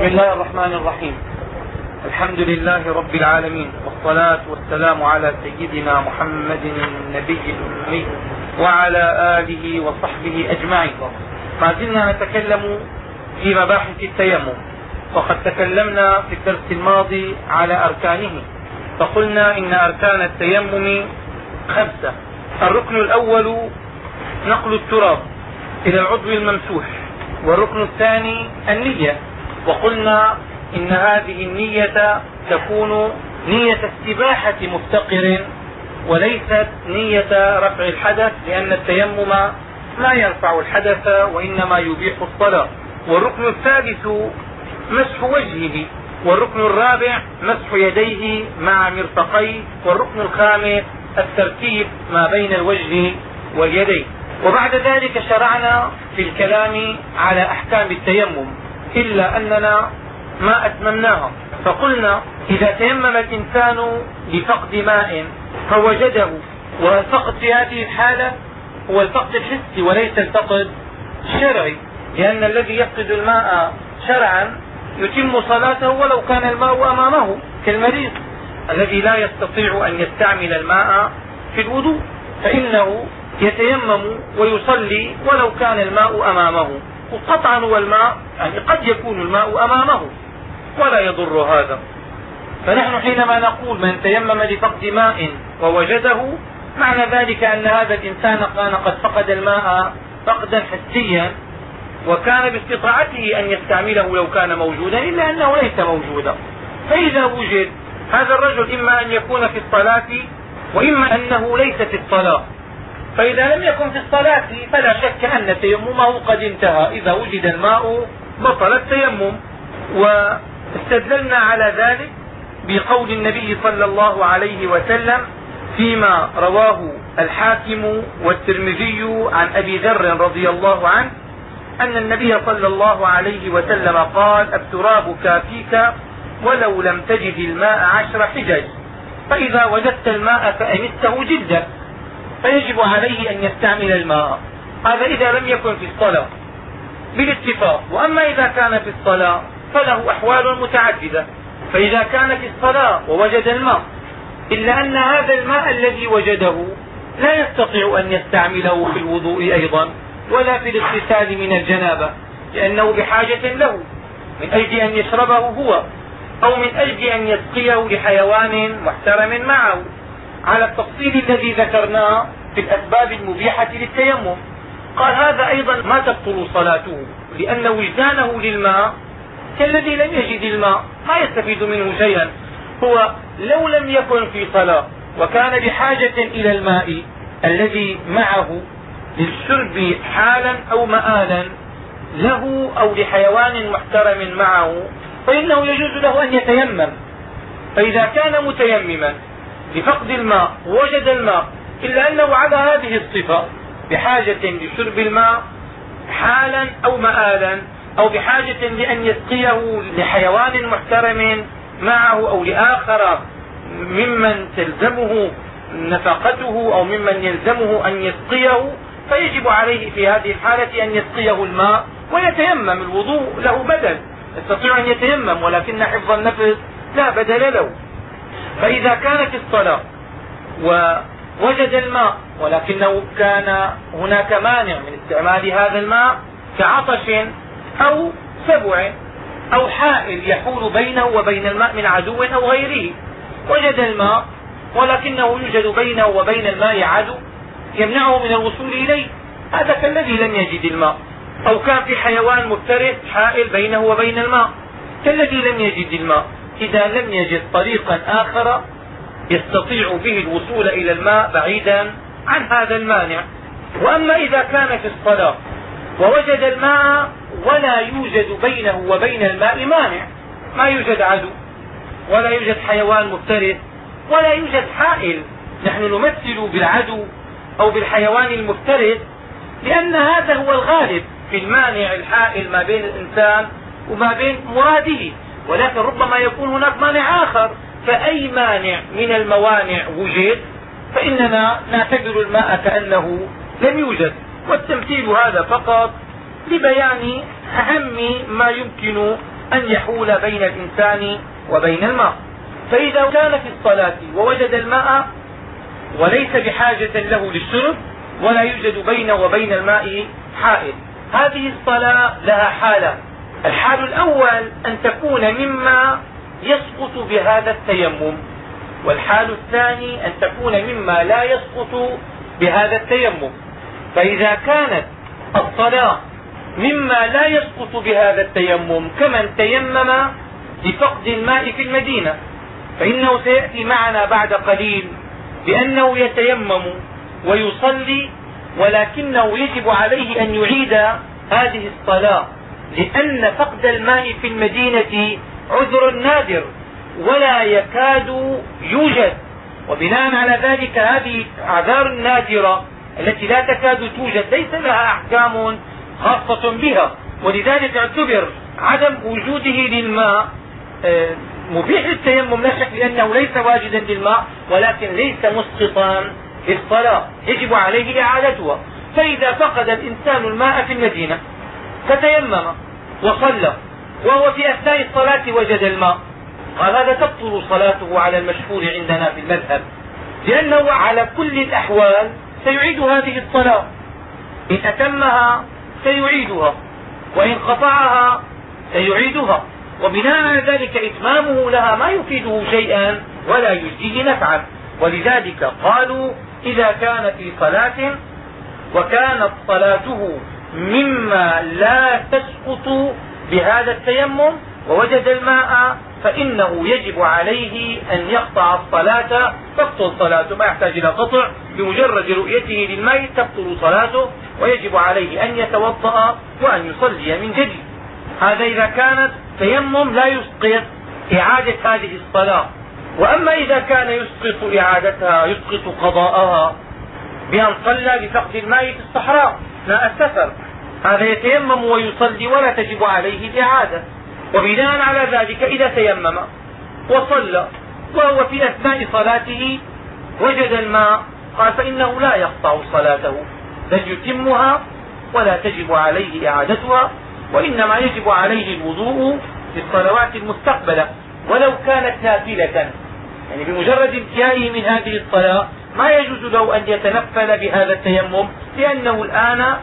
بسم الله الرحمن الرحيم. الحمد لله رب العالمين والصلاة والسلام على سيدنا محمد النبي الأمي وعلى آله وصحبه أجمعين. ما زلنا نتكلم في مباحث التيمم وقد تكلمنا في الدرس الماضي على أركانه فقلنا إن أركان التيمم خمسة. الركن الأول نقل التراب إلى العضو الممسوح والركن الثاني النية وقلنا إن هذه النية تكون نية استباحة مفتقر وليست نية رفع الحدث لأن التيمم لا يرفع الحدث وإنما يبيح الصلاة والركن الثالث مسح وجهه والركن الرابع مسح يديه مع مرفقيه والركن الخامس الترتيب ما بين الوجه واليدين. وبعد ذلك شرعنا في الكلام على أحكام التيمم. إلا أننا ما أتممناها فقلنا إذا تيمم الإنسان لفقد ماء فوجده والفقد في هذه الحالة هو الفقد الحسي وليس الفقد الشرعي لأن الذي يفقد الماء شرعا يتم صلاته ولو كان الماء أمامه كالمريض الذي لا يستطيع أن يستعمل الماء في الوضوء فإنه يتيمم ويصلي ولو كان الماء أمامه. وقطعا هو الماء يعني قد يكون الماء أمامه ولا يضر هذا. فنحن حينما نقول من تيمم لفقد ماء ووجده معنى ذلك أن هذا الإنسان كان قد فقد الماء فقدا حسيا وكان باستطاعته أن يستعمله لو كان موجودا إلا أنه ليس موجودا. فإذا وجد هذا الرجل إما أن يكون في الصلاة وإما أنه ليس في الصلاة فإذا لم يكن في الصلاة فلا شك أن تيممه قد انتهى. إذا وجد الماء بطل التيمم. واستدللنا على ذلك بقول النبي صلى الله عليه وسلم فيما رواه الحاكم والترمذي عن أبي ذر رضي الله عنه أن النبي صلى الله عليه وسلم قال التراب كافيك ولو لم تجد الماء عشر حجج. فإذا وجدت الماء فأمته جدا فيجب عليه أن يستعمل الماء. هذا إذا لم يكن في الصلاة بالاتفاق. وأما إذا كان في الصلاة فله أحوال متعددة. فإذا كان في الصلاة ووجد الماء إلا أن هذا الماء الذي وجده لا يستطيع أن يستعمله في الوضوء أيضا ولا في الاغتسال من الجنابة لأنه بحاجة له. من أجل أن يشربه هو أو من أجل أن يسقيه لحيوان محترم معه. على التفصيل الذي ذكرناه في الأسباب المبيحة للتيمم. قال هذا أيضا ما تبطل صلاته لأن وجدانه للماء كالذي لم يجد الماء ما يستفيد منه شيئا. هو لو لم يكن في صلاة وكان بحاجة إلى الماء الذي معه للشرب حالا أو مآلا له أو لحيوان محترم معه فإنه يجوز له أن يتيمم. فإذا كان متيمما لفقد الماء وجد الماء إلا أنه على هذه الصفة بحاجة لشرب الماء حالا أو مآلا أو بحاجة لأن يسقيه لحيوان محترم معه أو لآخر ممن تلزمه نفقته أو ممن يلزمه أن يسقيه فيجب عليه في هذه الحالة أن يسقيه الماء ويتيمم الوضوء له بدل يستطيع أن يتيمم ولكن حفظ النفس لا بدل له. فإذا كان في الصلاة ووجد الماء ولكنه كان هناك مانع من استعمال هذا الماء كعطش أو سبع أو حائل يحول بينه وبين الماء من عدو أو غيره. وجد الماء ولكنه يوجد بينه وبين الماء عدو يمنعه من الوصول إليه. هذا كالذي لم يجد الماء. أو كان في حيوان مفترس حائل بينه وبين الماء. كالذي لم يجد الماء. إذا لم يجد طريقا آخر يستطيع به الوصول إلى الماء بعيدا عن هذا المانع. وأما إذا كان في الصلاة ووجد الماء ولا يوجد بينه وبين الماء مانع ما يوجد عدو ولا يوجد حيوان مفترس ولا يوجد حائل. نحن نمثل بالعدو أو بالحيوان المفترس لأن هذا هو الغالب في المانع الحائل ما بين الإنسان وما بين مراده. ولكن ربما يكون هناك مانع آخر. فأي مانع من الموانع وجد؟ فإننا نعتبر الماء كأنه لم يوجد. والتمثيل هذا فقط لبيان أهم ما يمكن أن يحول بين الإنسان وبين الماء. فإذا كان في الصلاة ووجد الماء وليس بحاجة له للشرب ولا يوجد بينه وبين الماء حائل. هذه الصلاة لها حالة. الحال الأول أن تكون مما يسقط بهذا التيمم والحال الثاني أن تكون مما لا يسقط بهذا التيمم. فإذا كانت الصلاة مما لا يسقط بهذا التيمم كمن تيمم لفقد الماء في المدينة. فإنه سيأتي معنا بعد قليل بأنه يتيمم ويصلي ولكنه يجب عليه أن يعيد هذه الصلاة. لأن فقد الماء في المدينة عذر نادر ولا يكاد يوجد. وبناء على ذلك هذه اعذار نادرة التي لا تكاد توجد ليس لها أحكام خاصة بها. ولذلك اعتبر عدم وجوده للماء آه، مبيح للتيمم لا شك لأنه ليس واجدا للماء ولكن ليس مسقطا للصلاة. يجب عليه إعادتها. فإذا فقد الإنسان الماء في المدينة فتيمم وصلى وهو في أثناء الصلاة وجد الماء. قال هذا تبطل صلاته على المشهور عندنا في المذهب لأنه على كل الأحوال سيعيد هذه الصلاة. إن أتمها سيعيدها وإن قطعها سيعيدها. وبناء على ذلك إتمامه لها ما يفيده شيئا ولا يجديه نفعا. ولذلك قالوا إذا كان في صلاة وكانت صلاته مما لا تسقط بهذا التيمم ووجد الماء فإنه يجب عليه أن يقطع الصلاة. تبطل صلاته ما يحتاج إلى قطع بمجرد رؤيته للماء تبطل صلاته ويجب عليه أن يتوضأ وأن يصلي من جديد. هذا إذا كانت تيمم لا يسقط إعادة هذه الصلاة. وأما إذا كان يسقط إعادتها يسقط قضاءها بأن صلى بفقد الماء في الصحراء اثناء السفر. هذا يتيمم ويصلي ولا تجب عليه الإعادة وبناء على ذلك إذا تيمم وصلى وهو في أثناء صلاته وجد الماء قال فإنه لا يقطع صلاته. بل يتمها ولا تجب عليه إعادتها وإنما يجب عليه الوضوء في الصلوات المستقبلة ولو كانت نافلة. يعني بمجرد انتهائه من هذه الصلاة ما يجوز له أن يتنفل بهذا التيمم لأنه الآن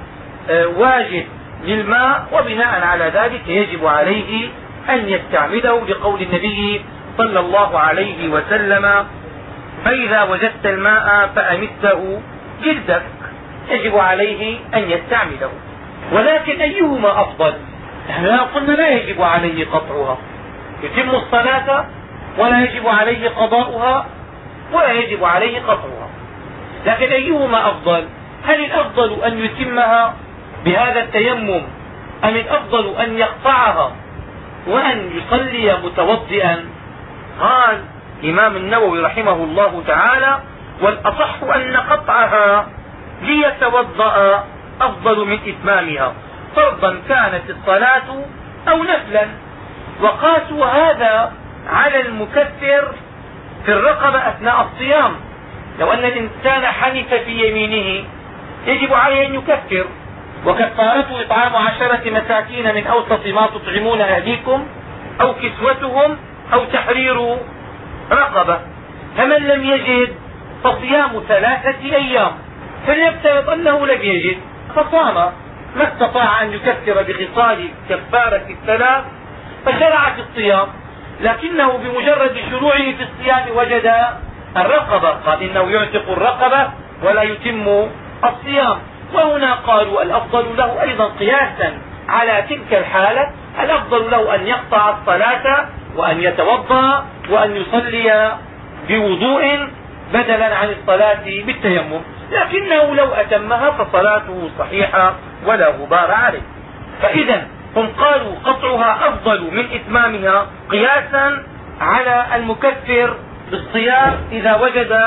آه، واجد للماء وبناء على ذلك يجب عليه أن يستعمله لقول النبي صلى الله عليه وسلم فإذا وجدت الماء فأمته جلدك. يجب عليه أن يستعمله. ولكن أيهما أفضل؟ إحنا قلنا لا يجب عليه قطعها. يتم الصلاة ولا يجب عليه قضاؤها ولا يجب عليه قطعها. لكن أيهما أفضل؟ هل الأفضل أن يتمها بهذا التيمم؟ أم الأفضل أن يقطعها وأن يصلي متوضئا؟ قال الإمام النووي رحمه الله تعالى والأصح أن قطعها ليتوضأ أفضل من إتمامها. فرضا كانت الصلاة أو نفلا. وقاسوا هذا على المكفر في الرقبة أثناء الصيام. لو أن الإنسان حنف في يمينه يجب عليه أن يكفر. وكفارته إطعام عشرة مساكين من أوسط ما تطعمون أهليكم أو كسوتهم أو تحرير رقبة. فمن لم يجد فصيام ثلاثة أيام فليفترض أنه لم يجد. فصام. ما استطاع أن يكفر بخصال كفارة الثلاث فشرع في الصيام. لكنه بمجرد شروعه في الصيام وجد الرقبة. قال إنه يعتق الرقبة ولا يتم الصيام. وهنا قالوا الأفضل له أيضا قياسا على تلك الحالة. الأفضل له أن يقطع الصلاة وأن يتوضأ وأن يصلي بوضوء بدلا عن الصلاة بالتيمم. لكنه لو أتمها فصلاته صحيحة ولا غبار عليه. فإذا هم قالوا قطعها أفضل من إتمامها قياسا على المكفر بالصيام إذا وجد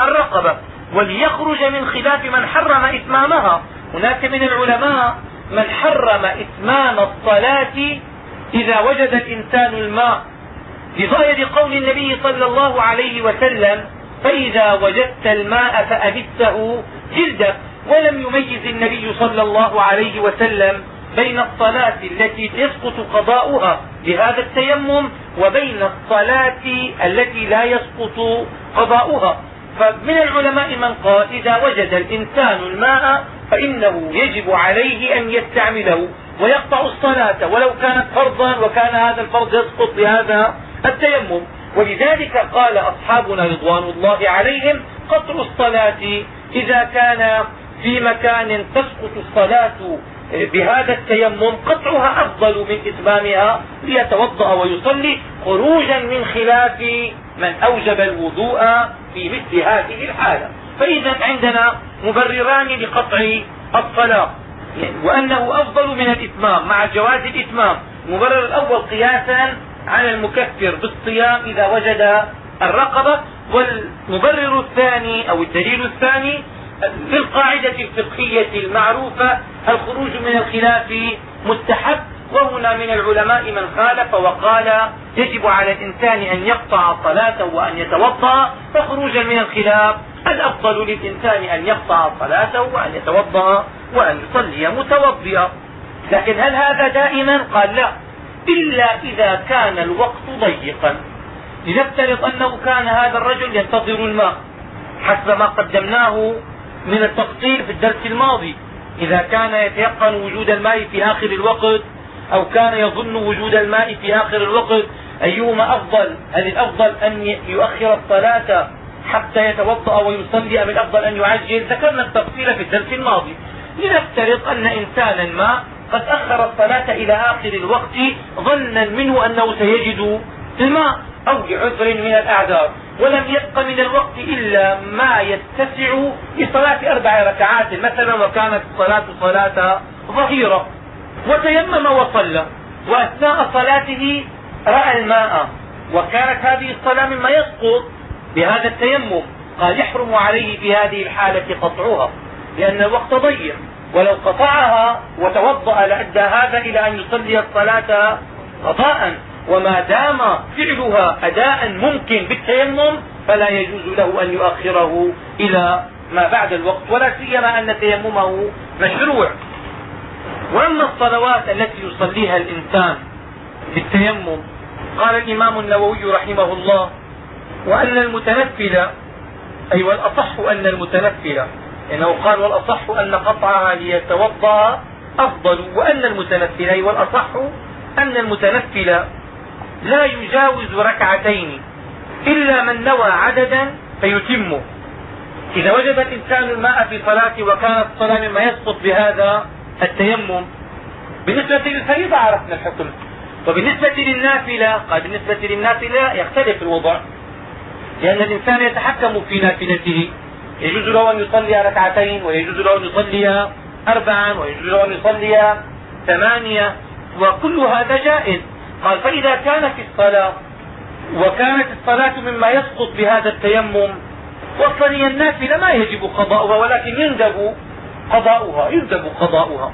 الرقبة وليخرج من خلاف من حرم إتمامها. هناك من العلماء من حرم إتمام الصلاة إذا وجد الإنسان الماء. بظاهر قول النبي صلى الله عليه وسلم فإذا وجدت الماء فأبته جلدك. ولم يميز النبي صلى الله عليه وسلم بين الصلاة التي يسقط قضاؤها بهذا التيمم وبين الصلاة التي لا يسقط قضاؤها. فمن العلماء من قال إذا وجد الإنسان الماء فإنه يجب عليه أن يستعمله ويقطع الصلاة ولو كانت فرضا وكان هذا الفرض يسقط بهذا التيمم. ولذلك قال أصحابنا رضوان الله عليهم قطع الصلاة إذا كان في مكان تسقط الصلاة بهذا التيمم قطعها أفضل من إتمامها ليتوضأ ويصلي خروجا من خلاف من أوجب الوضوء في مثل هذه الحالة. فإذا عندنا مبرران لقطع الصلاة وأنه أفضل من الإتمام مع جواز الإتمام. المبرر الأول قياسا على المكفر بالصيام إذا وجد الرقبة والمبرر الثاني أو الدليل الثاني في القاعدة الفقهية المعروفة الخروج من الخلاف مستحب وهنا من العلماء من خالف وقال يجب على الإنسان أن يقطع صلاته وأن يتوضأ فخروجا من الخلاف. الأفضل للإنسان أن يقطع صلاته وأن يتوضأ وأن يصلي متوضئا. لكن هل هذا دائما؟ قال لا. إلا إذا كان الوقت ضيقا. لنفترض أنه كان هذا الرجل ينتظر الماء. حسب ما قدمناه من التقصير في الدرس الماضي. إذا كان يتيقن وجود الماء في آخر الوقت أو كان يظن وجود الماء في آخر الوقت أيهما أفضل؟ هل الأفضل أن يؤخر الصلاة حتى يتوضأ ويصلي أم الأفضل أن يعجل؟ ذكرنا التفصيل في الدرس الماضي. لنفترض أن إنسانا ما قد أخر الصلاة إلى آخر الوقت ظنا منه أنه سيجد الماء. أو لعذر من الأعذار ولم يبق من الوقت إلا ما يتسع لصلاة أربع ركعات مثلا وكانت الصلاة صلاة ظهيرة. وتيمم وصلى وأثناء صلاته رأى الماء وكانت هذه الصلاة مما يسقط بهذا التيمم. قال يحرم عليه في هذه الحالة قطعها لأن الوقت ضيق. ولو قطعها وتوضأ لأدى هذا إلى أن يصلي الصلاة قضاء وما دام فعلها أداء ممكن بالتيمم فلا يجوز له أن يؤخره إلى ما بعد الوقت ولا سيما أن تيممه مشروع. وأما الصلوات التي يصليها الإنسان بالتيمم قال الإمام النووي رحمه الله وأن المتنفل أي والأصح أن المتنفل لأنه قال والأصح أن قطعها ليتوضأ أفضل وأن المتنفل أي والأصح أن المتنفل لا يجاوز ركعتين إلا من نوى عددا فيتمه. إذا وجد الإنسان الماء في صلاته وكانت الصلاة مما يسقط بهذا التيمم بالنسبة للفريضة عرفنا الحكم. وبالنسبة للنافلة قال بالنسبة للنافلة يختلف الوضع. لأن الإنسان يتحكم في نافلته. يجوز له أن يصلي ركعتين ويجوز له أن يصلي أربعا ويجوز له أن يصلي ثمانية وكل هذا جائز. قال فإذا كان في الصلاة وكانت الصلاة مما يسقط بهذا التيمم والصلي النافلة ما يجب قضاؤها ولكن يندب قضاؤها يندب قضاؤها.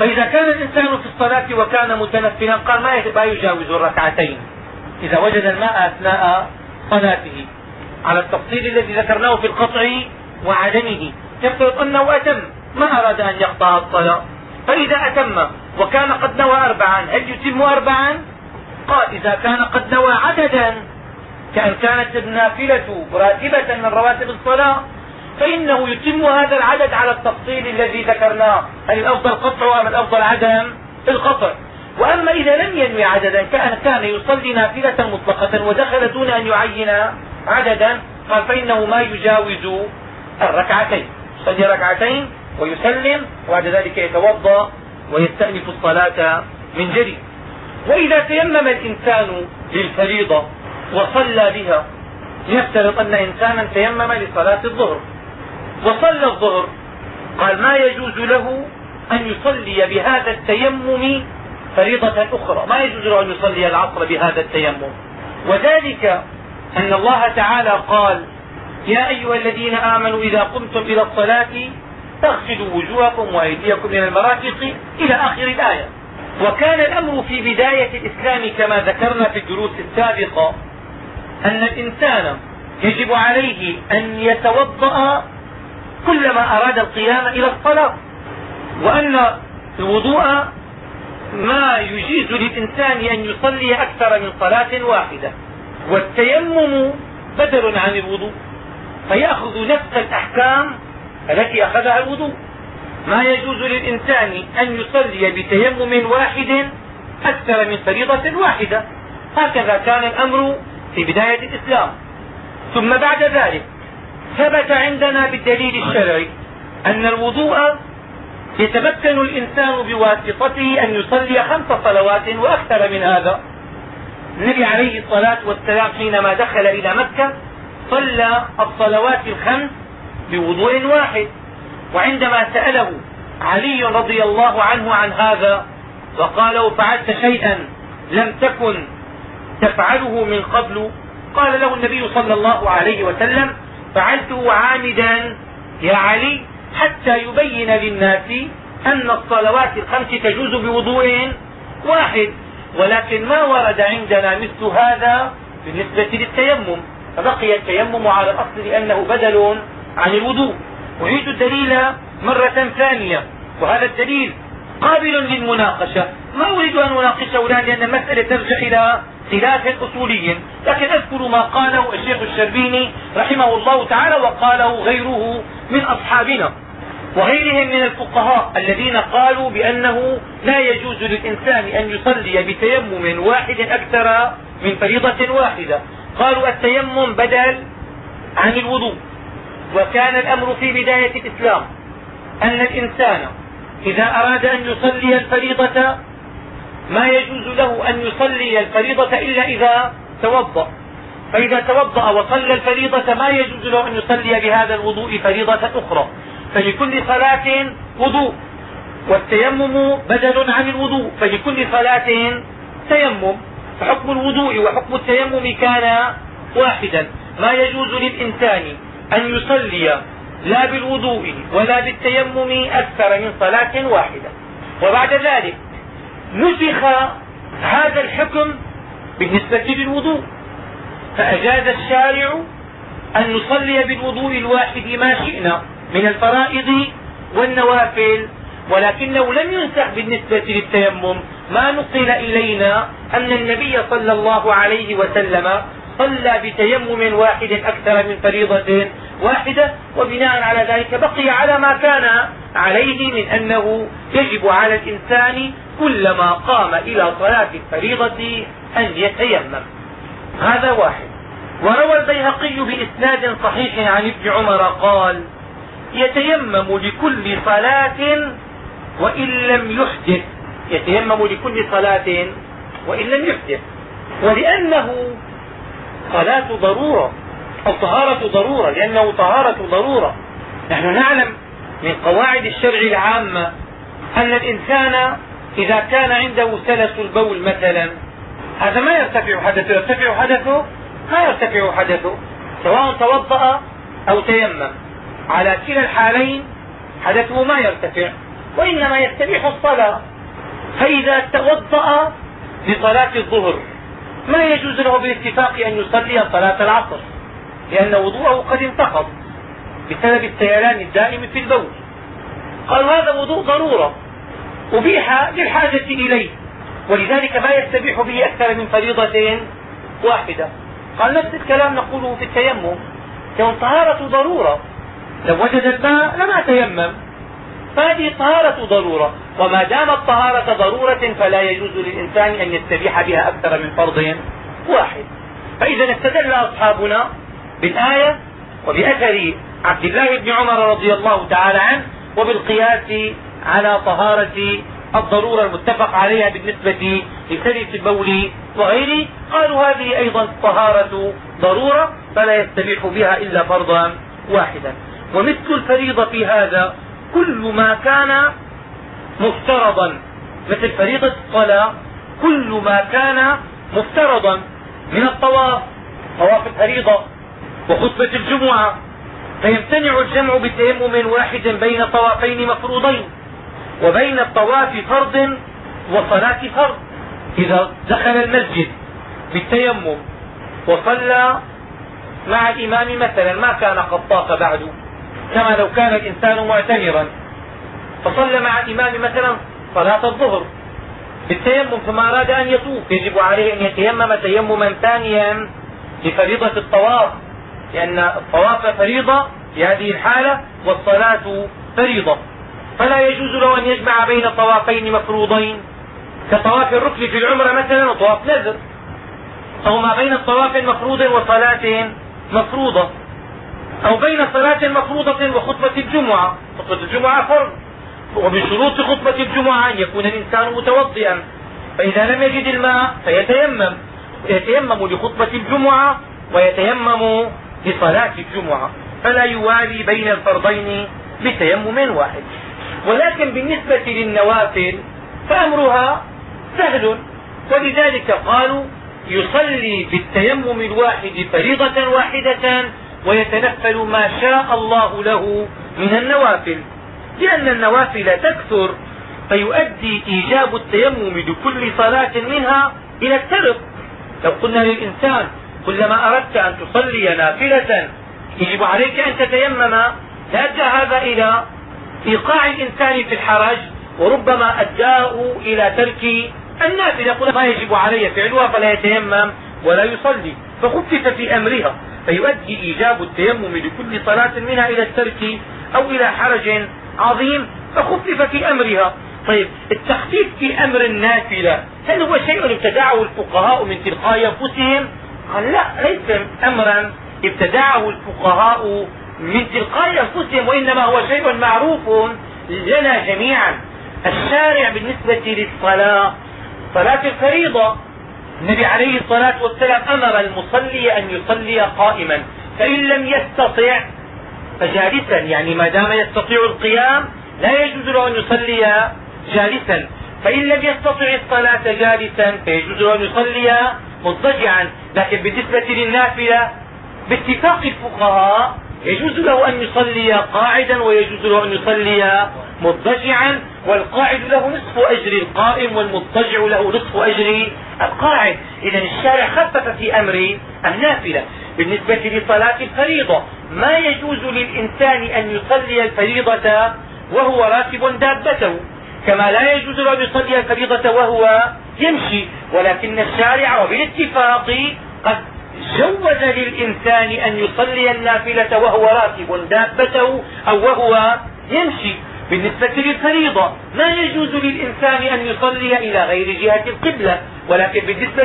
فإذا كان الإنسان في الصلاة وكان متنفلا قال ما يجاوز الركعتين؟ إذا وجد الماء أثناء صلاته. على التفصيل الذي ذكرناه في القطع وعدمه يفترض أنه أتم ما أراد أن يقطع الصلاة. فإذا أتم وكان قد نوى أربعا هل يتم أربعا؟ قال إذا كان قد نوى عددا كأن كانت النافلة راتبة من رواتب الصلاة فإنه يتم هذا العدد على التفصيل الذي ذكرناه هل الأفضل قطع أم الأفضل عدم؟ القطع. وأما إذا لم ينوي عددا كأن كان يصلي نافلة مطلقة ودخل دون أن يعين عددا قال فإنه ما يجاوز الركعتين. يصلي ركعتين ويسلم وبعد ذلك يتوضأ ويستأنف الصلاة من جديد. وإذا تيمم الإنسان للفريضة وصلى بها لنفترض أن إنسانا تيمم لصلاة الظهر. وصلى الظهر قال ما يجوز له أن يصلي بهذا التيمم فريضة أخرى؟ ما يجوز له أن يصلي العصر بهذا التيمم. وذلك أن الله تعالى قال يا أيها الذين آمنوا إذا قمتم إلى الصلاة فاغسلوا وجوهكم وأيديكم إلى المرافق إلى آخر الآية. وكان الأمر في بداية الإسلام كما ذكرنا في الدروس السابقة أن الإنسان يجب عليه أن يتوضأ كلما أراد القيام إلى الصلاة وأن الوضوء ما يجيز للإنسان أن يصلي أكثر من صلاة واحدة والتيمم بدل عن الوضوء فيأخذ نفس الأحكام التي أخذها الوضوء. ما يجوز للإنسان أن يصلي بتيمم واحد أكثر من فريضة واحدة. هكذا كان الأمر في بداية الإسلام. ثم بعد ذلك ثبت عندنا بالدليل الشرعي أن الوضوء يتمكن الإنسان بواسطته أن يصلي خمس صلوات وأكثر من هذا. النبي عليه الصلاة والسلام حينما دخل إلى مكة صلى الصلوات الخمس بوضوء واحد. وعندما سأله علي رضي الله عنه عن هذا وقال له فعلت شيئا لم تكن تفعله من قبل. قال له النبي صلى الله عليه وسلم فعلته عامدا يا علي حتى يبين للناس أن الصلوات الخمس تجوز بوضوء واحد ولكن ما ورد عندنا مثل هذا بالنسبة للتيمم فبقي التيمم على الأصل لأنه بدل عن الوضوء. أعيد الدليل مرة ثانية. وهذا الدليل قابل للمناقشة. ما أريد أن أناقشه الآن لأن المسألة ترجع إلى خلاف أصولي. لكن أذكر ما قاله الشيخ الشربيني رحمه الله تعالى وقاله غيره من أصحابنا. وغيرهم من الفقهاء الذين قالوا بأنه لا يجوز للإنسان أن يصلي بتيمم واحد أكثر من فريضة واحدة. قالوا التيمم بدل عن الوضوء. وكان الأمر في بداية الإسلام أن الإنسان إذا أراد أن يصلي الفريضة ما يجوز له أن يصلي الفريضة إلا إذا توضأ. فإذا توضأ وصلى الفريضة ما يجوز له أن يصلي بهذا الوضوء فريضة أخرى. فلكل صلاة وضوء. والتيمم بدل عن الوضوء. فلكل صلاة تيمم. فحكم الوضوء وحكم التيمم كان واحدا. ما يجوز للإنسان أن يصلي لا بالوضوء ولا بالتيمم أكثر من صلاة واحدة. وبعد ذلك نسخ هذا الحكم بالنسبة للوضوء. فأجاز الشارع أن نصلي بالوضوء الواحد ما شئنا من الفرائض والنوافل ولكنه لم ينسخ بالنسبة للتيمم. ما نقل إلينا أن النبي صلى الله عليه وسلم صلى بتيمم واحد أكثر من فريضة واحدة وبناء على ذلك بقي على ما كان عليه من أنه يجب على الإنسان كلما قام إلى صلاة الفريضة أن يتيمم. هذا واحد. وروى البيهقي بإسناد صحيح عن ابن عمر قال يتيمم لكل صلاة وإن لم يحدث. يتيمم لكل صلاة وإن لم يحدث. ولأنه صلاة ضرورة. أو طهارة ضرورة لأنه طهارة ضرورة. نحن نعلم من قواعد الشرع العامة أن الإنسان إذا كان عنده سلس البول مثلا هذا ما يرتفع حدثه. يرتفع حدثه؟ ما يرتفع حدثه. سواء توضأ أو تيمم. على كلا الحالين حدثه ما يرتفع وإنما يستبيح الصلاة. فإذا توضأ لصلاة الظهر ما يجوز له بالاتفاق أن يصلي صلاة العصر لأن وضوءه قد انتقض بسبب السيلان الدائم في البول. قالوا هذا وضوء ضرورة أبيح للحاجة إليه ولذلك ما يستبيح به أكثر من فريضة واحدة. قال نفس الكلام نقوله في التيمم كون طهارة ضرورة لو وجد الماء لما تيمم. فهذه طهارة ضرورة. وما دامت طهارة ضرورة فلا يجوز للإنسان أن يستبيح بها أكثر من فرض واحد. فإذا استدل أصحابنا بالآية وبأثر عبد الله بن عمر رضي الله تعالى عنه وبالقياس على طهارة الضرورة المتفق عليها بالنسبة لسلس البول وغيره قالوا هذه أيضا طهارة ضرورة فلا يستبيح بها إلا فرضا واحدا. ومثل الفريضة في هذا كل ما كان مفترضا. مثل فريضة الصلاة كل ما كان مفترضا. من الطواف طواف الفريضة وخطبة الجمعة. فيمتنع الجمع بتيمم واحد بين طوافين مفروضين وبين الطواف فرض وصلاة فرض. إذا دخل المسجد بالتيمم وصلى مع الإمام مثلا ما كان قد طاف بعد. كما لو كان الإنسان معتمرا. فصلى مع الإمام مثلا صلاة الظهر. بالتيمم ثم أراد أن يطوف. يجب عليه أن يتيمم تيمما ثانيا لفريضة الطواف. لأن الطواف فريضة في هذه الحالة والصلاة فريضة. فلا يجوز له أن يجمع بين طوافين مفروضين. كطواف الركن في العمرة مثلا وطواف نذر. أو ما بين الطواف المفروض وصلاة مفروضة. أو بين صلاة مفروضة وخطبة الجمعة. خطبة الجمعة فرض. ومن شروط خطبة الجمعة أن يكون الإنسان متوضئا. فإذا لم يجد الماء فيتيمم. يتيمم لخطبة الجمعة ويتيمم لصلاة الجمعة. فلا يوالي بين الفرضين بتيمم واحد. ولكن بالنسبة للنوافل فأمرها سهل. ولذلك قالوا يصلي بالتيمم الواحد فريضة واحدة ويتنفل ما شاء الله له من النوافل. لأن النوافل تكثر فيؤدي إيجاب التيمم لكل صلاة منها إلى الترك. لو قلنا للإنسان كلما أردت أن تصلي نافلة يجب عليك أن تتيمم. لأدى هذا إلى إيقاع الإنسان في الحرج وربما أداه إلى ترك النافلة. يقول ما يجب علي فعلها فلا يتيمم ولا يصلي. فخفف في أمرها فيؤدي إيجاب التيمم لكل صلاة منها إلى الترك أو إلى حرج عظيم فخفف في أمرها. طيب التخفيف في أمر النافلة هل هو شيء ابتدعه الفقهاء من تلقاء أنفسهم؟ قال لا ليس أمرا ابتدعه الفقهاء من تلقاء أنفسهم وإنما هو شيء معروف لنا جميعا. الشارع بالنسبة للصلاة صلاة الفريضة النبي عليه الصلاة والسلام أمر المصلي أن يصلي قائما فإن لم يستطع فجالسا يعني ما دام يستطيع القيام لا يجوز له أن يصلي جالسا. فإن لم يستطع الصلاة جالسا فيجوز له أن يصلي مضطجعا. لكن بالنسبة للنافلة باتفاق الفقهاء يجوز له أن يصلي قاعدا ويجوز له أن يصلي مضطجعا والقاعد له نصف أجر القائم والمضطجع له نصف أجر القاعد. إذا الشارع خفف في أمر النافلة. بالنسبة لصلاة الفريضة ما يجوز للإنسان أن يصلي الفريضة وهو راكب دابته؟ كما لا يجوز له أن يصلي الفريضة وهو يمشي. ولكن الشارع وبالاتفاق قد جوز للإنسان أن يصلي النافلة وهو راكب دابته أو وهو يمشي بالنسبة للفريضة. ما يجوز للإنسان أن يصلي إلى غير جهة القبلة ولكن بالنسبة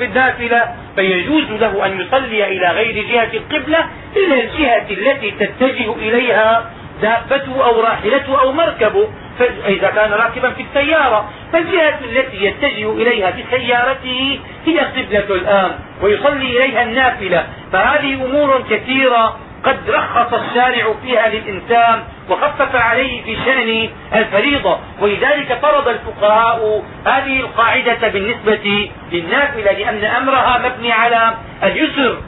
للنافلة فيجوز له أن يصلي إلى غير جهة القبلة إلا الجهة التي تتجه إليها دابته أو راحلته أو مركبه فإذا كان راكبا في السيارة فالجهة التي يتجه إليها بسيارته هي القبلة الآن ويصلي إليها النافلة. فهذه أمور كثيرة قد رخص الشارع فيها للإنسان وخفف عليه في شأن الفريضة. ولذلك فرض الفقهاء هذه القاعدة بالنسبة للنافلة لأن أمرها مبني على اليسر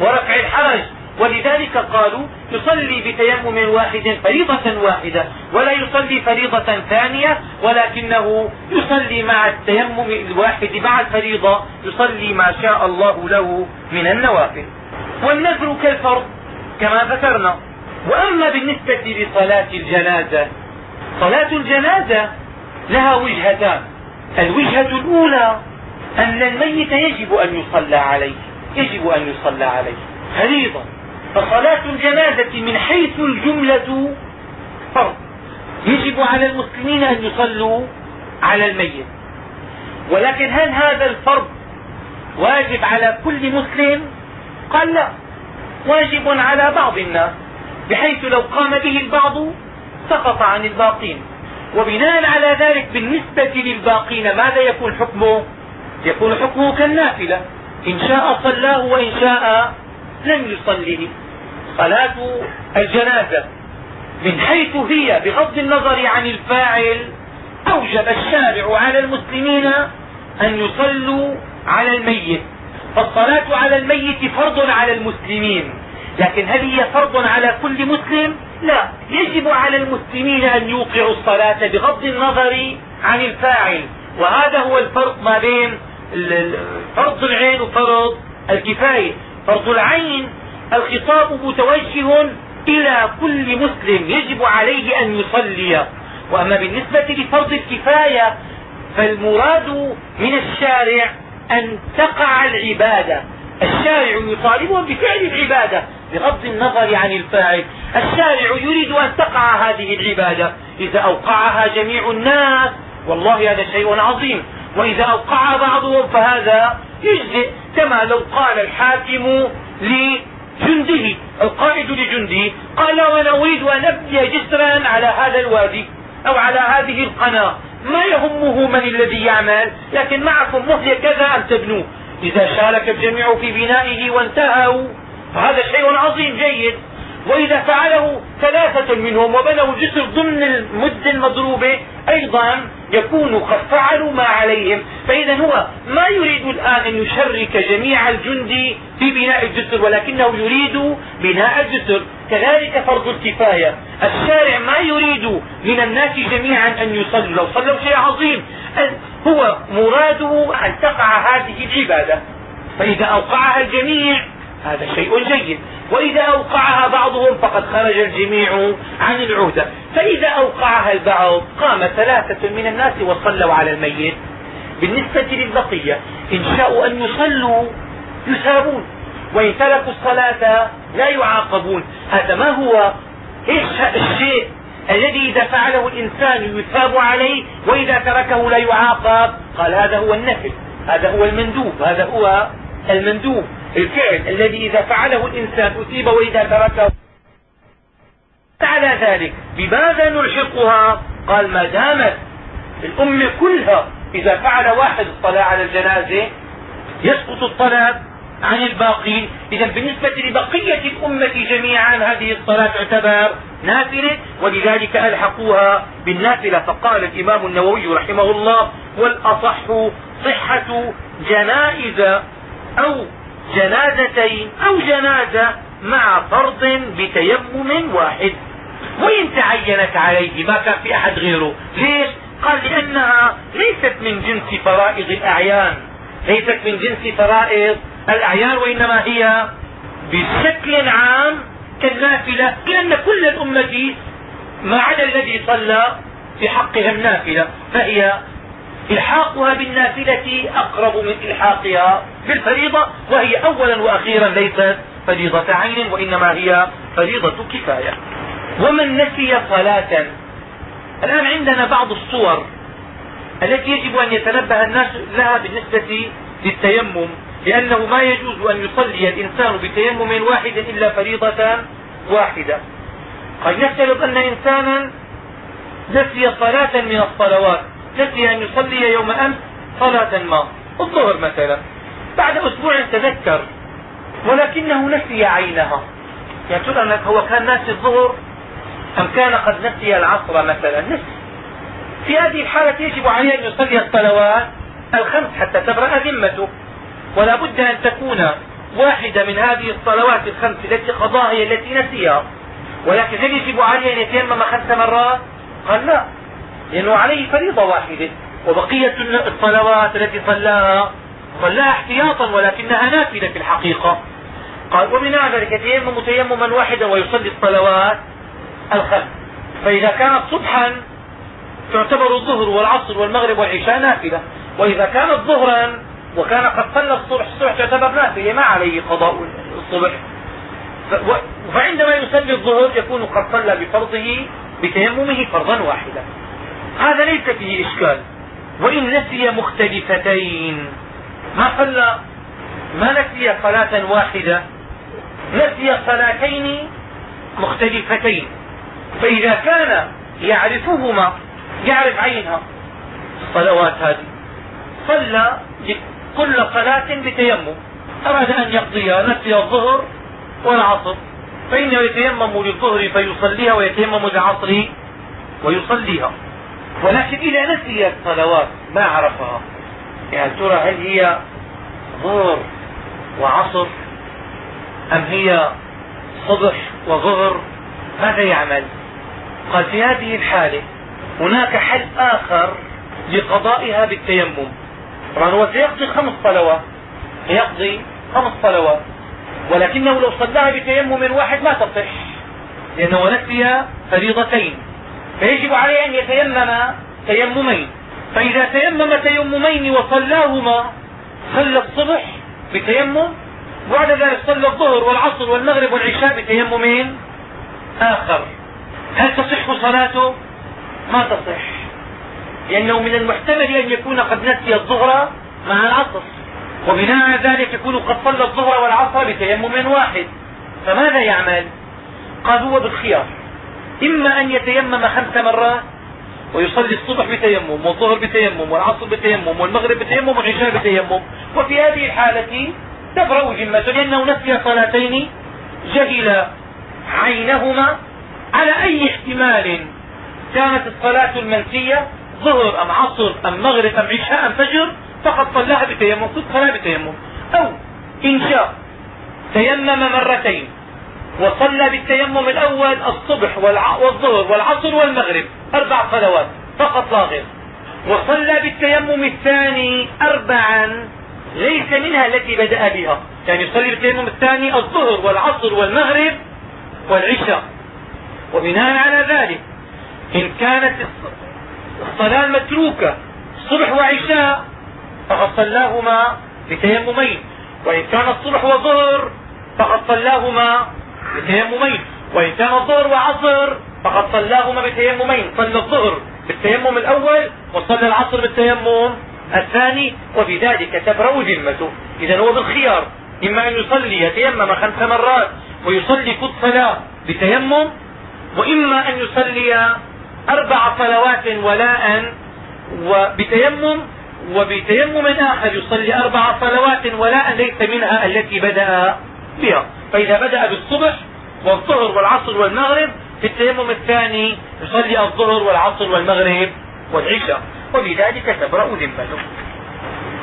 ورفع الحرج. ولذلك قالوا يصلي بتيمم واحد فريضة واحدة ولا يصلي فريضة ثانية ولكنه يصلي مع التيمم الواحد مع الفريضة يصلي ما شاء الله له من النوافل. والنذر كالفرض كما ذكرنا. وأما بالنسبة لصلاة الجنازة صلاة الجنازة لها وجهتان. الوجهة الأولى أن الميت يجب أن يصلى عليه يجب أن يصلى عليه فريضة. فصلاة الجنازة من حيث الجملة فرض. يجب على المسلمين أن يصلوا على الميت. ولكن هل هذا الفرض واجب على كل مسلم؟ قال لا واجب على بعض الناس بحيث لو قام به البعض سقط عن الباقين. وبناء على ذلك بالنسبة للباقين ماذا يكون حكمه؟ يكون حكمه كالنافلة إن شاء صلاه وإن شاء لم يصليه. صلاة الجنازة من حيث هي بغض النظر عن الفاعل أوجب الشارع على المسلمين أن يصلوا على الميت. فالصلاة على الميت فرض على المسلمين لكن هل هي فرض على كل مسلم؟ لا. يجب على المسلمين أن يوقعوا الصلاة بغض النظر عن الفاعل. وهذا هو الفرق ما بين فرض العين وفرض الكفاية. فرض العين الخطاب متوجه إلى كل مسلم يجب عليه أن يصلي. وأما بالنسبة لفرض الكفاية فالمراد من الشارع أن تقع العبادة. الشارع يطالبهم بفعل العبادة بغض النظر عن الفاعل. الشارع يريد أن تقع هذه العبادة. إذا أوقعها جميع الناس والله هذا شيء عظيم. وإذا أوقع بعضهم فهذا يجزئ. كما لو قال الحاكم لجنده القائد لجنده قال وأنا اريد أن ابني جسرا على هذا الوادي أو على هذه القناة. ما يهمه من الذي يعمل لكن معكم مهله كذا أن تبنوه. إذا شارك الجميع في بنائه وانتهوا فهذا شيء عظيم جيد. وإذا فعله ثلاثة منهم وبنوا الجسر ضمن المد المضروبة أيضا يكون قد فعلوا ما عليهم. فإذا هو ما يريد الآن أن يشرك جميع الجند في بناء الجسر ولكنه يريد بناء الجسر. كذلك فرض الكفاية. الشارع ما يريد من الناس جميعا أن يصلوا. لو صلوا شيء عظيم. هو مراده أن تقع هذه العبادة. فإذا أوقعها الجميع هذا شيء جيد. وإذا أوقعها بعضهم فقد خرج الجميع عن العهدة فإذا أوقعها البعض قام ثلاثة من الناس وصلوا على الميت. بالنسبة للبقية إن شاءوا أن يصلوا يثابون وإن تركوا الصلاة لا يعاقبون. هذا ما هو؟ إيش الشيء الذي إذا فعله الإنسان يثاب عليه وإذا تركه لا يعاقب؟ قال هذا هو النفل هذا هو المندوب هذا هو المندوب. الفعل الذي إذا فعله الإنسان أثيب وإذا تركه. على ذلك. بماذا نلحقها؟ قال ما دامت الأمة كلها إذا فعل واحد الصلاة على الجنازة يسقط الطلب عن الباقين. إذا بالنسبة لبقية الأمة جميعا هذه الصلاة تعتبر نافلة ولذلك ألحقوها بالنافلة. فقال الإمام النووي رحمه الله والأصح صحة جنائز أو جنازتين أو جنازة مع فرض بتيمم واحد. وإن تعينت عليه ما كان في أحد غيره. ليش؟ قال لأنها ليست من جنس فرائض الأعيان. ليست من جنس فرائض الأعيان وإنما هي بشكل عام كالنافلة لأن كل الأمة ما عدا الذي صلى في حقها النافلة فهي إلحاقها بالنافلة أقرب من إلحاقها بالفريضة وهي أولا وأخيرا ليست فريضة عين وإنما هي فريضة كفاية. ومن نسي صلاة. الآن عندنا بعض الصور التي يجب أن يتنبه الناس لها بالنسبة للتيمم لأنه ما يجوز أن يصلي الإنسان بتيمم واحد إلا فريضة واحدة. قد نفترض أن إنسانا نسي صلاة من الصلوات. نسي أن يصلي يوم أمس صلاة ما الظهر مثلا. بعد أسبوع تذكر. ولكنه نسي عينها. يعني ترى هو كان ناسي الظهر أم كان قد نسي العصر مثلا. نسي. في هذه الحالة يجب عليه أن يصلي الصلوات الخمس حتى تبرأ ذمته. ولا بد أن تكون واحدة من هذه الصلوات الخمس التي قضاها هي التي نسيها. ولكن هل يجب عليه أن يتيمم خمس مرات؟ قال لا. لأنه عليه فريضة واحدة وبقية الصلوات التي صلاها صلاها احتياطا ولكنها نافلة في الحقيقة. قال وبناء ذلك يتيمم تيمما واحدا ويصلي الصلوات الخمس. فإذا كانت صبحا تعتبر الظهر والعصر والمغرب والعشاء نافلة وإذا كانت ظهرا وكان قد صلى الصبح الصبح تعتبر نافلة ما عليه قضاء الصبح. فعندما يصلي الظهر يكون قد صلى بفرضه بتيممه فرضا واحدا. هذا ليس فيه إشكال. وإن نسي مختلفتين. ما صلى ما نسي صلاة واحدة نسي صلاتين مختلفتين. فإذا كان يعرفهما يعرف عينها. الصلوات هذه. صلى كل صلاة بتيمم. أراد أن يقضيها نسي الظهر والعصر. فإنه يتيمم للظهر فيصليها ويتيمم للعصر ويصليها ولكن إذا نسي الصلوات ما عرفها. يعني ترى هل هي ظهر وعصر أم هي صبح وظهر؟ ماذا يعمل؟ قال في هذه الحالة هناك حل آخر لقضائها بالتيمم. طبعا هو سيقضي خمس صلوات. سيقضي خمس صلوات. ولكنه لو صلاها بتيمم واحد ما تصح لأنه نسي فريضتين. فيجب عليه أن يتيمم تيممين. فإذا تيمم تيممين وصلاهما صلى الصبح بتيمم وبعد ذلك صلى الظهر والعصر والمغرب والعشاء بتيمم آخر. هل تصح صلاته؟ ما تصح. لأنه من المحتمل أن يكون قد نسي الظهر مع العصر. وبناء على ذلك يكون قد صلى الظهر والعصر بتيمم واحد. فماذا يعمل؟ قال هو بالخيار. إما أن يتيمم خمس مرات ويصلي الصبح بتيمم والظهر بتيمم والعصر بتيمم والمغرب بتيمم والعشاء بتيمم. وفي هذه الحالة تبرأ ذمته لأنه نسي صلاتين جهل عينهما على أي احتمال كانت الصلاة المنسية ظهر أم عصر أم مغرب أم عشاء أم فجر فقد صلاها بتيمم صلاها بتيمم. أو إن شاء تيمم مرتين. وصلى بالتيمم الأول الصبح والظهر والعصر والمغرب أربع صلوات فقط لا غير وصلى بالتيمم الثاني أربعا ليس منها التي بدأ بها. يعني يصلي بالتيمم الثاني الظهر والعصر والمغرب والعشاء. وبناء على ذلك إن كانت الصلاة المتروكة صبح وعشاء فقد صلاهما بتيممين. وإن كان الصبح وظهر فقد صلاهما بتيممين. وإن كان الظهر وعصر فقد صلاهما بتيممين. صلى الظهر بالتيمم الأول وصلى العصر بالتيمم الثاني وبذلك تبرأ ذمته إذا هو بالخيار. إما أن يصلي يتيمم خمس مرات ويصلي كل صلاة بتيمم وإما أن يصلي أربع صلوات ولاء وبتيمم وبتيمم آخر يصلي أربع صلوات ولاء ليس منها التي بدأ بها. فإذا بدأ بالصبح والظهر والعصر والمغرب في التيمم الثاني يصلي الظهر والعصر والمغرب والعشاء وبذلك تبرأ ذمته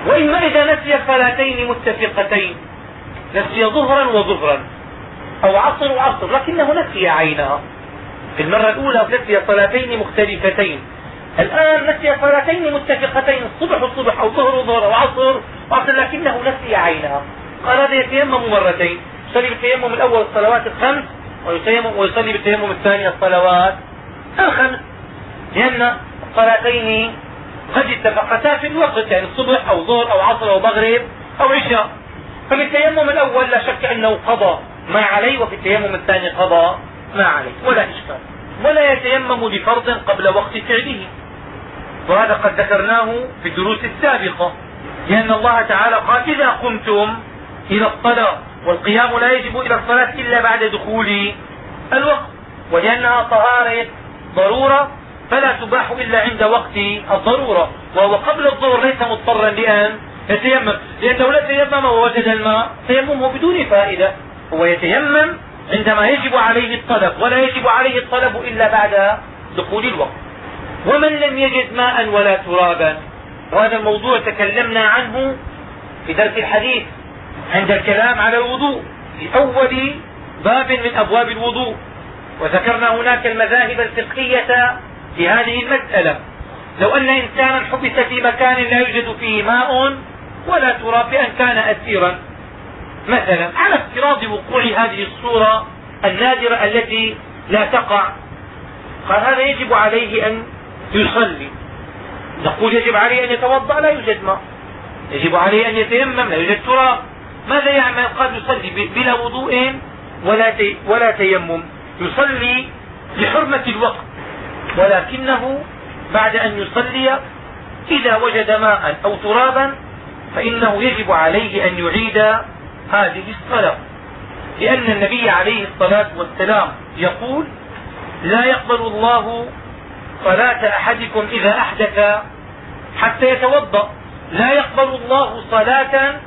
وإما إذا نسي صلاتين متفقتين نسي ظهرا وظهرا أو عصر وعصر لكنه نسي عينها في المرة الأولى نسي صلاتين مختلفتين الآن نسي صلاتين متفقتين الصبح والصبح أو ظهر وظهر أو عصر وعصر لكنه نسي عينها قال هذا يتيمم مرتين. يصلي بالتيمم الأول الصلوات الخمس ويصلي بالتيمم الثاني الصلوات الخمس. لأن الصلاتين قد اتفقتا في الوقت يعني الصبح أو ظهر أو عصر أو مغرب أو عشاء. ففي التيمم الأول لا شك أنه قضى ما عليه وفي التيمم الثاني قضى ما عليه. ولا إشكال. ولا يتيمم لفرض قبل وقت فعله. وهذا قد ذكرناه في الدروس السابقة. لأن الله تعالى قال إذا قمتم إلى الصلاة والقيام لا يجب إلى الصلاة إلا بعد دخول الوقت ولأنها طهارة ضرورة فلا تباح إلا عند وقت الضرورة وهو قبل الظهر ليس مضطرا لأن يتيمم لأنه لا تيمم ووجد الماء تيممه بدون فائدة هو يتيمم عندما يجب عليه الطلب ولا يجب عليه الطلب إلا بعد دخول الوقت. ومن لم يجد ماء ولا ترابا؟ وهذا الموضوع تكلمنا عنه في درس الحديث. عند الكلام على الوضوء في أول باب من أبواب الوضوء. وذكرنا هناك المذاهب الفقهية في هذه المسألة. لو أن إنسانا حبس في مكان لا يوجد فيه ماء ولا تراب بأن كان أسيرا. مثلا على افتراض وقوع هذه الصورة النادرة التي لا تقع قال هذا يجب عليه أن يصلي. نقول يجب عليه أن يتوضأ لا يوجد ماء. يجب عليه أن يتيمم لا يوجد تراب. ماذا يعمل؟ قال يصلي بلا وضوء ولا ولا تيمم. يصلي لحرمة الوقت ولكنه بعد أن يصلي إذا وجد ماء أو ترابا فإنه يجب عليه أن يعيد هذه الصلاة. لأن النبي عليه الصلاة والسلام يقول لا يقبل الله صلاة أحدكم إذا أحدث حتى يتوضأ. لا يقبل الله صلاة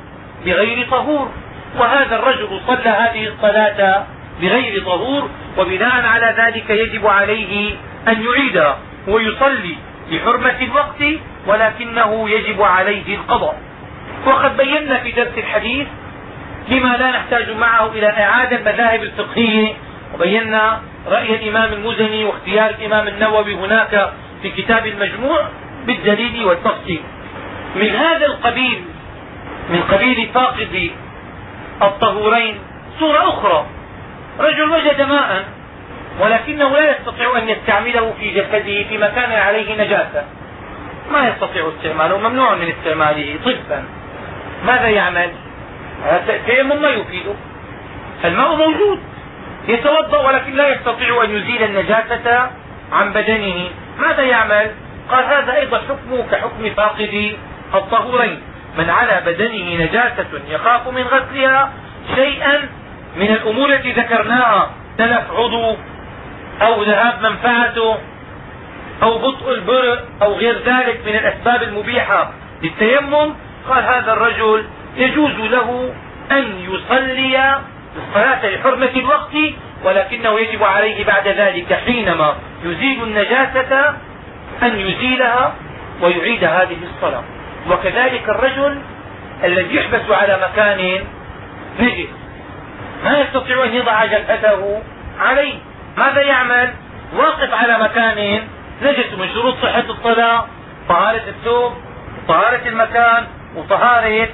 بغير طهور. وهذا الرجل صلى هذه الصلاة بغير طهور وبناء على ذلك يجب عليه أن يعيدها ويصلي لحرمة الوقت ولكنه يجب عليه القضاء. وقد بينا في درس الحديث لما لا نحتاج معه إلى إعادة المذاهب الفقهية وبينا رأي الإمام المزني واختيار الإمام النووي هناك في كتاب المجموع بالدليل والتفصيل. من هذا القبيل من قبيل فاقد الطهورين. صورة أخرى. رجل وجد ماء ولكنه لا يستطيع أن يستعمله في جسده في مكان عليه نجاسة. ما يستطيع استعماله؟ ممنوع من استعماله طبا. ماذا يعمل؟ التيمم ما يفيده. الماء موجود يتوضأ ولكن لا يستطيع أن يزيل النجاسة عن بدنه. ماذا يعمل؟ قال هذا أيضا حكمه كحكم فاقد الطهورين. من على بدنه نجاسة يخاف من غسلها شيئا من الأمور التي ذكرناها. تلف عضو أو ذهاب منفعته أو بطء البرء أو غير ذلك من الأسباب المبيحة للتيمم. قال هذا الرجل يجوز له أن يصلي الصلاة لحرمة الوقت ولكنه يجب عليه بعد ذلك حينما يزيل النجاسة أن يزيلها ويعيد هذه الصلاة. وكذلك الرجل الذي يحبس على مكان نجس. ما يستطيع أن يضع جبهته عليه. ماذا يعمل؟ واقف على مكان نجس من شروط صحة الصلاة طهارة الثوب طهارة المكان وطهارة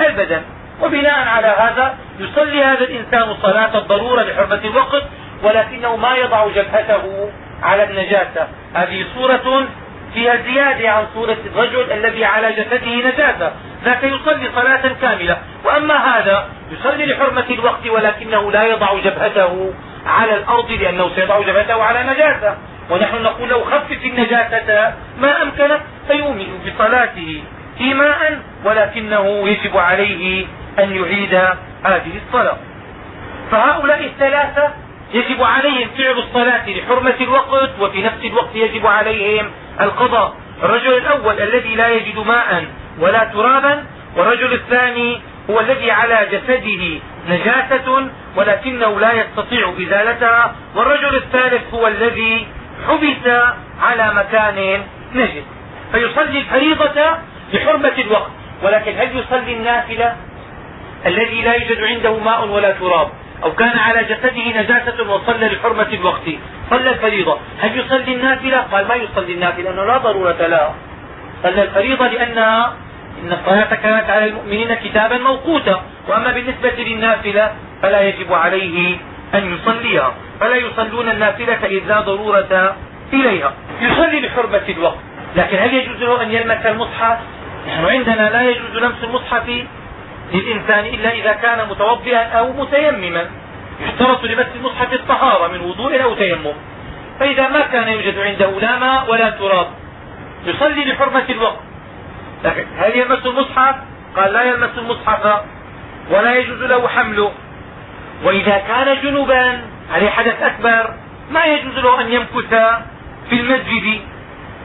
البدن. وبناء على هذا يصلي هذا الإنسان صلاة الضرورة لحرمة الوقت ولكنه ما يضع جبهته على النجاسة. هذه صورة فيها زيادة عن صورة الرجل الذي على جسده نجاسة ذاك يصلي صلاة كاملة. وأما هذا يصلي لحرمة الوقت ولكنه لا يضع جبهته على الأرض لأنه سيضع جبهته على نجاسة. ونحن نقول له خفف النجاسة ما أمكنك فيؤمن بصلاته في ماء ولكنه يجب عليه أن يعيد هذه الصلاة. فهؤلاء الثلاثة يجب عليهم فعل الصلاة لحرمة الوقت وفي نفس الوقت يجب عليهم القضاء. الرجل الأول الذي لا يجد ماء ولا ترابا والرجل الثاني هو الذي على جسده نجاسة ولكنه لا يستطيع إزالتها والرجل الثالث هو الذي حبس على مكان نجس. فيصلي الفريضة لحرمة الوقت ولكن هل يصلي النافلة؟ الذي لا يوجد عنده ماء ولا تراب. أو كان على جسده نجاسة وصلى لحرمة الوقت. صلى الفريضة. هل يصلي النافلة قال ما يصلي النافلة لأنه لا ضرورة لها صلى الفريضة لأنها إن الصلاة كانت على المؤمنين كتابا موقوتا. وأما بالنسبة للنافلة فلا يجب عليه أن يصليها. فلا يصلون النافلة إذ لا ضرورة إليها. يصلي لحرمة الوقت. لكن هل يجوز له أن يلمس المصحف؟ نحن عندنا لا يجوز لمس المصحف للإنسان إلا إذا كان متوضئا أو متيمما. يشترط لمس المصحف الطهارة من وضوء أو تيمم. فإذا ما كان يوجد عنده لا ماء ولا تراب يصلي لحرمة الوقت. لكن هل يلمس المصحف؟ قال لا يلمس المصحف. ولا يجوز له حمله. وإذا كان جنبا عليه حدث أكبر ما يجوز له أن يمكث في المسجد.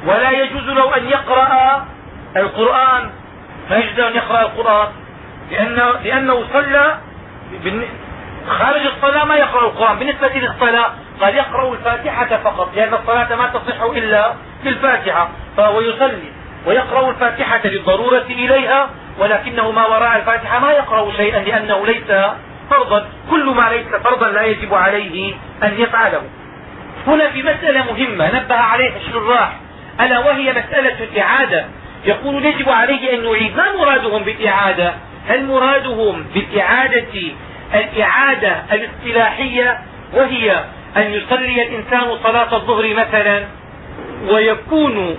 ولا يجوز له أن يقرأ القرآن. ما يجوز له أن يقرأ القرآن. لأنه, لأنه صلى خارج الصلاة ما يقرأ القرآن. بالنسبة للصلاة قال يقرأ الفاتحة فقط لأن الصلاة ما تصح إلا بالفاتحة. فهو يصلي ويقرأ الفاتحة للضرورة إليها ولكنه ما وراء الفاتحة ما يقرأ شيئا لأنه ليس فرضا. كل ما ليس فرضا لا يجب عليه أن يفعله. هنا في مسألة مهمة نبه عليها الشراح ألا وهي مسألة الإعادة. يقول يجب عليه أن يعيد. ما مرادهم بالإعادة؟ هل مرادهم بالإعادة الإعادة الاصطلاحية وهي أن يصلي الإنسان صلاة الظهر مثلا ويكون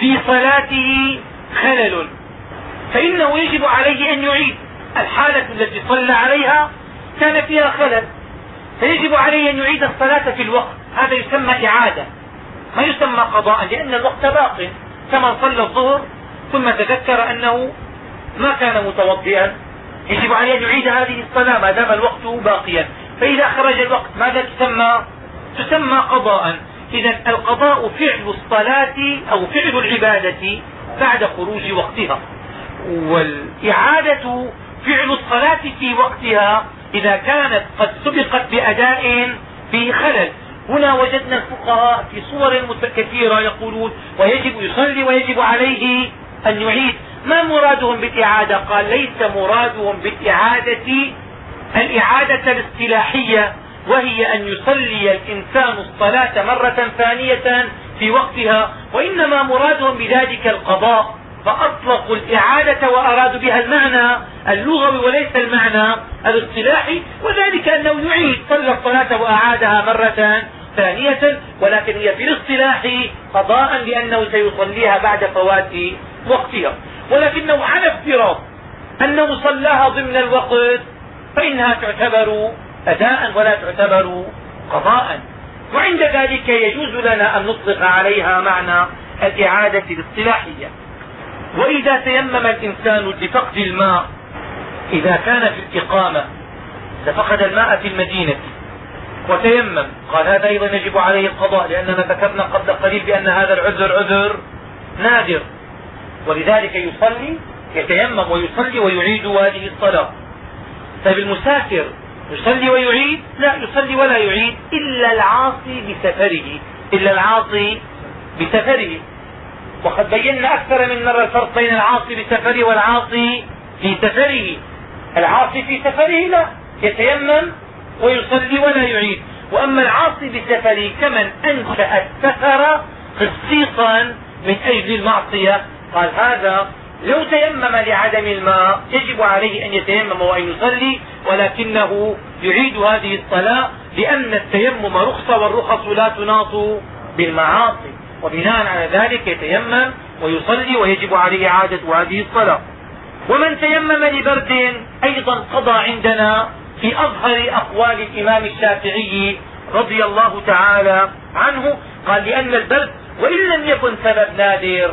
في صلاته خلل؟ فإنه يجب عليه أن يعيد. الحالة التي صلى عليها كان فيها خلل. فيجب عليه أن يعيد الصلاة في الوقت. هذا يسمى إعادة. ما يسمى قضاء لأن الوقت باق. كما صلى الظهر ثم تذكر أنه ما كان متوضئا. يجب عليه أن يعيد هذه الصلاة ما دام الوقت باقيا. فإذا خرج الوقت ماذا تسمى؟ تسمى قضاء إذا القضاء فعل الصلاة أو فعل العبادة بعد خروج وقتها. والإعادة فعل الصلاة في وقتها إذا كانت قد سبقت بأداء في خلل. هنا وجدنا الفقهاء في صور كثيرة يقولون ويجب يصلي ويجب عليه أن يعيد. ما مرادهم بالإعادة؟ قال ليس مرادهم بالإعادة الإعادة الاصطلاحية وهي أن يصلي الإنسان الصلاة مرة ثانية في وقتها وإنما مرادهم بذلك القضاء فأطلقوا الإعادة وأرادوا بها المعنى اللغوي وليس المعنى الاصطلاحي وذلك أنه يعيد صلى الصلاة وأعادها مرة ثانية ولكن هي في الاصطلاح قضاء لأنه سيصليها بعد فوات وقتها. ولكنه على افتراض أنه صلاها ضمن الوقت فإنها تعتبر أداء ولا تعتبر قضاء. وعند ذلك يجوز لنا أن نطلق عليها معنى الإعادة الاصطلاحية. وإذا تيمم الإنسان لفقد الماء إذا كان في الإقامة إذا فقد الماء في المدينة. وتيمم قال هذا أيضا يجب عليه القضاء لأننا ذكرنا قبل قليل بأن هذا العذر عذر نادر. ولذلك يصلي يتيمم ويصلي ويعيد هذه الصلاة. طيب المسافر يصلي ويعيد؟ لا يصلي ولا يعيد إلا العاصي بسفره إلا العاصي بسفره. وقد بينا أكثر من مرة الفرق بين العاصي بسفره والعاصي في سفره. العاصي في سفره لا يتيمم ويصلي ولا يعيد. وأما العاصي بسفره كمن أنشأ السفر خصيصا من أجل المعصية قال هذا لو تيمم لعدم الماء يجب عليه أن يتيمم وأن يصلي ولكنه يعيد هذه الصلاة لأن التيمم رخصة والرخص لا تناط بالمعاصي. وبناء على ذلك يتيمم ويصلي ويجب عليه إعادة هذه الصلاة. ومن تيمم لبرد أيضا قضى عندنا في أظهر أقوال الإمام الشافعي رضي الله تعالى عنه قال لأن البرد وإن لم يكن سبب نادر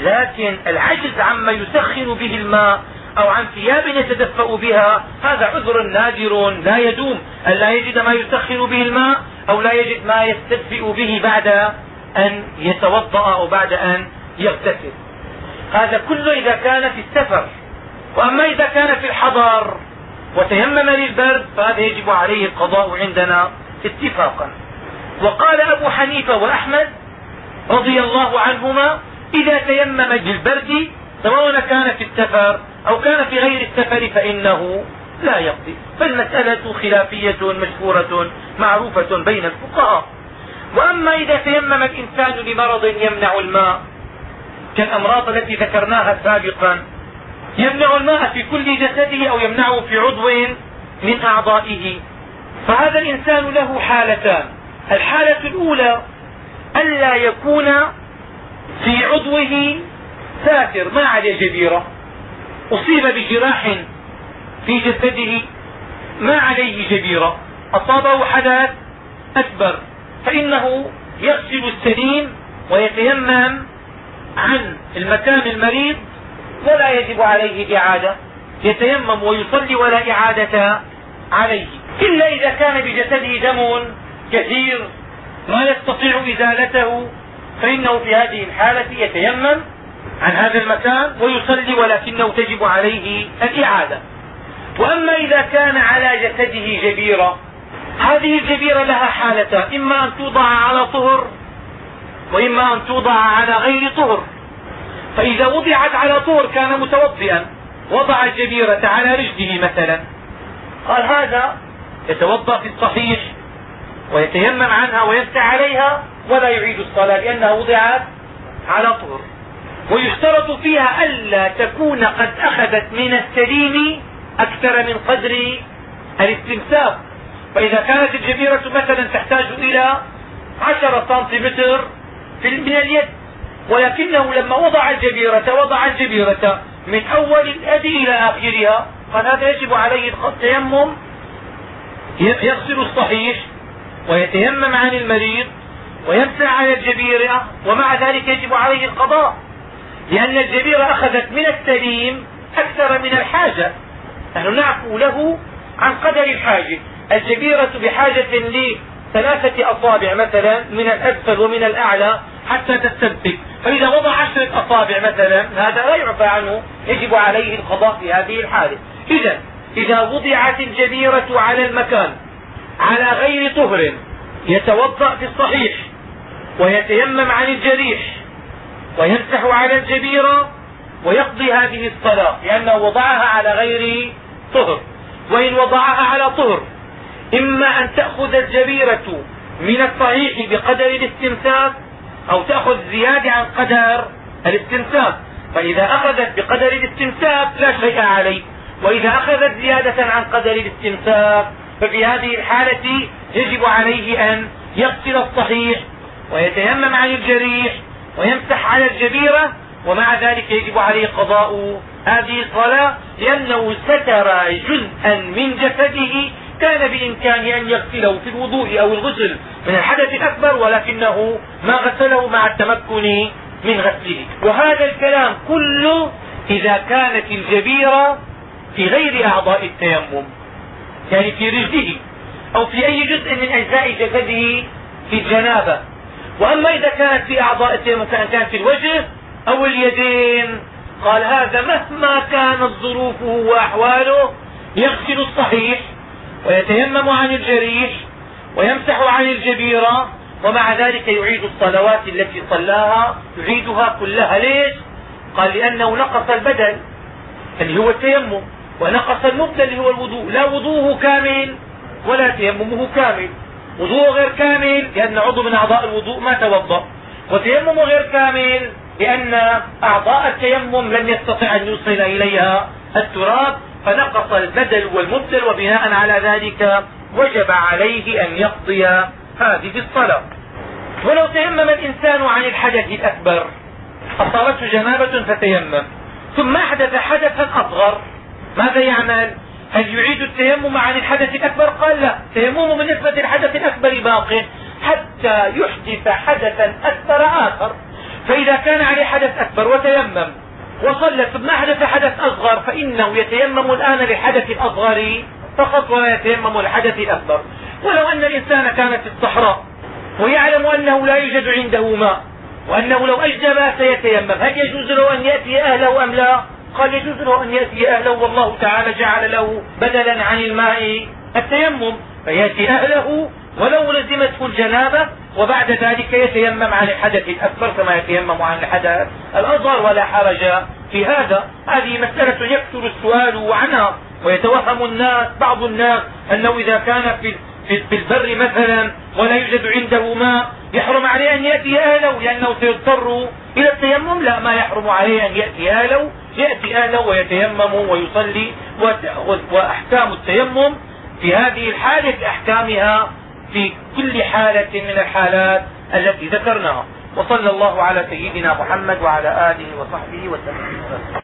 لكن العجز عما يسخن به الماء أو عن ثياب يتدفأ بها هذا عذر نادر لا يدوم. أن لا يجد ما يسخن به الماء أو لا يجد ما يستدفئ به بعد أن يتوضأ أو بعد أن يغتسل؟ هذا كله إذا كان في السفر. وأما إذا كان في الحضر وتيمم للبرد فهذا يجب عليه القضاء عندنا اتفاقا. وقال أبو حنيفة وأحمد رضي الله عنهما إذا تيمم للبرد سواء كان في السفر أو كان في غير السفر فإنه لا يقضي. فالمسألة خلافية مشهورة معروفة بين الفقهاء. وأما إذا تيمم الإنسان لمرض يمنع الماء كالأمراض التي ذكرناها سابقا يمنع الماء في كل جسده أو يمنعه في عضو من أعضائه. فهذا الإنسان له حالتان. الحالة الأولى ألا يكون في عضوه ساتر ما عليه جبيرة أصيب بجراح في جسده ما عليه جبيرة أصابه حدث أكبر فإنه يغسل السليم ويتيمم عن المكان المريض ولا يجب عليه إعادة. يتيمم ويصلي ولا إعادة عليه. إلا إذا كان بجسده دم كثير ما يستطيع إزالته فإنه في هذه الحالة يتيمم عن هذا المكان ويصلي ولكنه تجب عليه الإعادة. وأما إذا كان على جسده جبيرة هذه الجبيرة لها حالتان إما أن توضع على طهر وإما أن توضع على غير طهر. فإذا وضعت على طهر كان متوضئا وضع الجبيرة على رجله مثلا. قال هذا يتوضأ في الصحيح ويتيمم عنها ويمسح عليها ولا يعيد الصلاة لأنها وضعت على طهر ويشترط فيها ألا تكون قد أخذت من السليم أكثر من قدر الاستمساك. فإذا كانت الجبيرة مثلا تحتاج إلى عشرة سنتيمتر من اليد ولكنه لما وضع الجبيرة وضع الجبيرة من أول اليد إلى آخرها قال هذا يجب عليه التيمم يغسل الصحيح ويتيمم عن المريض ويمسح على الجبيرة ومع ذلك يجب عليه القضاء لأن الجبيرة أخذت من السليم أكثر من الحاجة. نحن نعفو له عن قدر الحاجة الجبيرة بحاجة لثلاثة أصابع مثلا من الأسفل ومن الأعلى حتى تستنفك فإذا وضع عشرة أصابع مثلا هذا لا يعفى عنه يجب عليه القضاء في هذه الحالة. إذا إذا وضعت الجبيرة على المكان على غير طهر يتوضأ في الصحيح. ويتيمم عن الجريح ويمسح على الجبيرة ويقضي هذه الصلاة لأنه وضعها على غير طهر. وإن وضعها على طهر إما أن تأخذ الجبيرة من الصحيح بقدر الاستمساك أو تأخذ زيادة عن قدر الاستمساك فإذا أخذت بقدر الاستمساك لا شيء عليه. وإذا أخذت زيادة عن قدر الاستمساك ففي هذه الحالة يجب عليه أن يغسل الصحيح ويتيمم عن الجريح ويمسح على الجبيرة ومع ذلك يجب عليه قضاء هذه الصلاة لأنه ستر جزءا من جسده كان بإمكانه أن يغسله في الوضوء أو الغسل. من الحدث الأكبر ولكنه ما غسله مع التمكن من غسله. وهذا الكلام كله إذا كانت الجبيرة في غير أعضاء التيمم يعني في رجله أو في أي جزء من أجزاء جسده في الجنابة. وأما إذا كانت في أعضاء التيمم كان كانت في الوجه أو اليدين قال هذا مهما كانت ظروفه وأحواله يغسل الصحيح ويتيمم عن الجريح ويمسح عن الجبيرة ومع ذلك يعيد الصلوات التي صلاها يعيدها كلها. ليش؟ قال لأنه نقص البدل اللي هو التيمم ونقص المبدل اللي هو الوضوء. لا وضوءه كامل ولا تيممه كامل. وضوءه غير كامل لأن عضو من أعضاء الوضوء ما توضأ. وتيممه غير كامل لأن أعضاء التيمم لم يستطع أن يوصل إليها التراب فنقص البدل والمبدل وبناء على ذلك وجب عليه أن يقضي هذه الصلاة. ولو تيمم الإنسان عن الحدث الأكبر أصابته جنابة فتيمم. ثم أحدث حدثا أصغر. ماذا يعمل؟ هل يعيد التيمم عن الحدث الأكبر؟ قال لا تيممه بالنسبة للحدث الأكبر باق حتى يحدث حدثا أكبر آخر. فإذا كان عليه حدث أكبر وتيمم وصلى ثم احدث حدث أصغر فإنه يتيمم الآن للحدث الأصغر فقط ولا يتيمم الحدث الأكبر. ولو أن الإنسان كان في الصحراء ويعلم أنه لا يوجد عنده ماء وأنه لو أجدب سيتيمم هل يجوز له أن يأتي أهله أم لا؟ قال يجوز له أن يأتي أهله والله تعالى جعل له بدلا عن الماء التيمم. فيأتي أهله ولو لزمته الجنابة وبعد ذلك يتيمم عن الحدث الأكبر كما يتيمم عن الحدث الأصغر ولا حرج في هذا. هذه مسألة يكثر السؤال عنها ويتوهم الناس بعض الناس أنه إذا كان في في البر مثلا ولا يوجد عنده ماء يحرم عليه أن يأتي أهله لأنه سيضطر إلى التيمم لا ما يحرم عليه أن يأتي أهله يأتي أهله ويتيمم ويصلي وأحكام التيمم في هذه الحالة كأحكامها في كل حالة من الحالات التي ذكرناها. وصلى الله على سيدنا محمد وعلى آله وصحبه وسلم.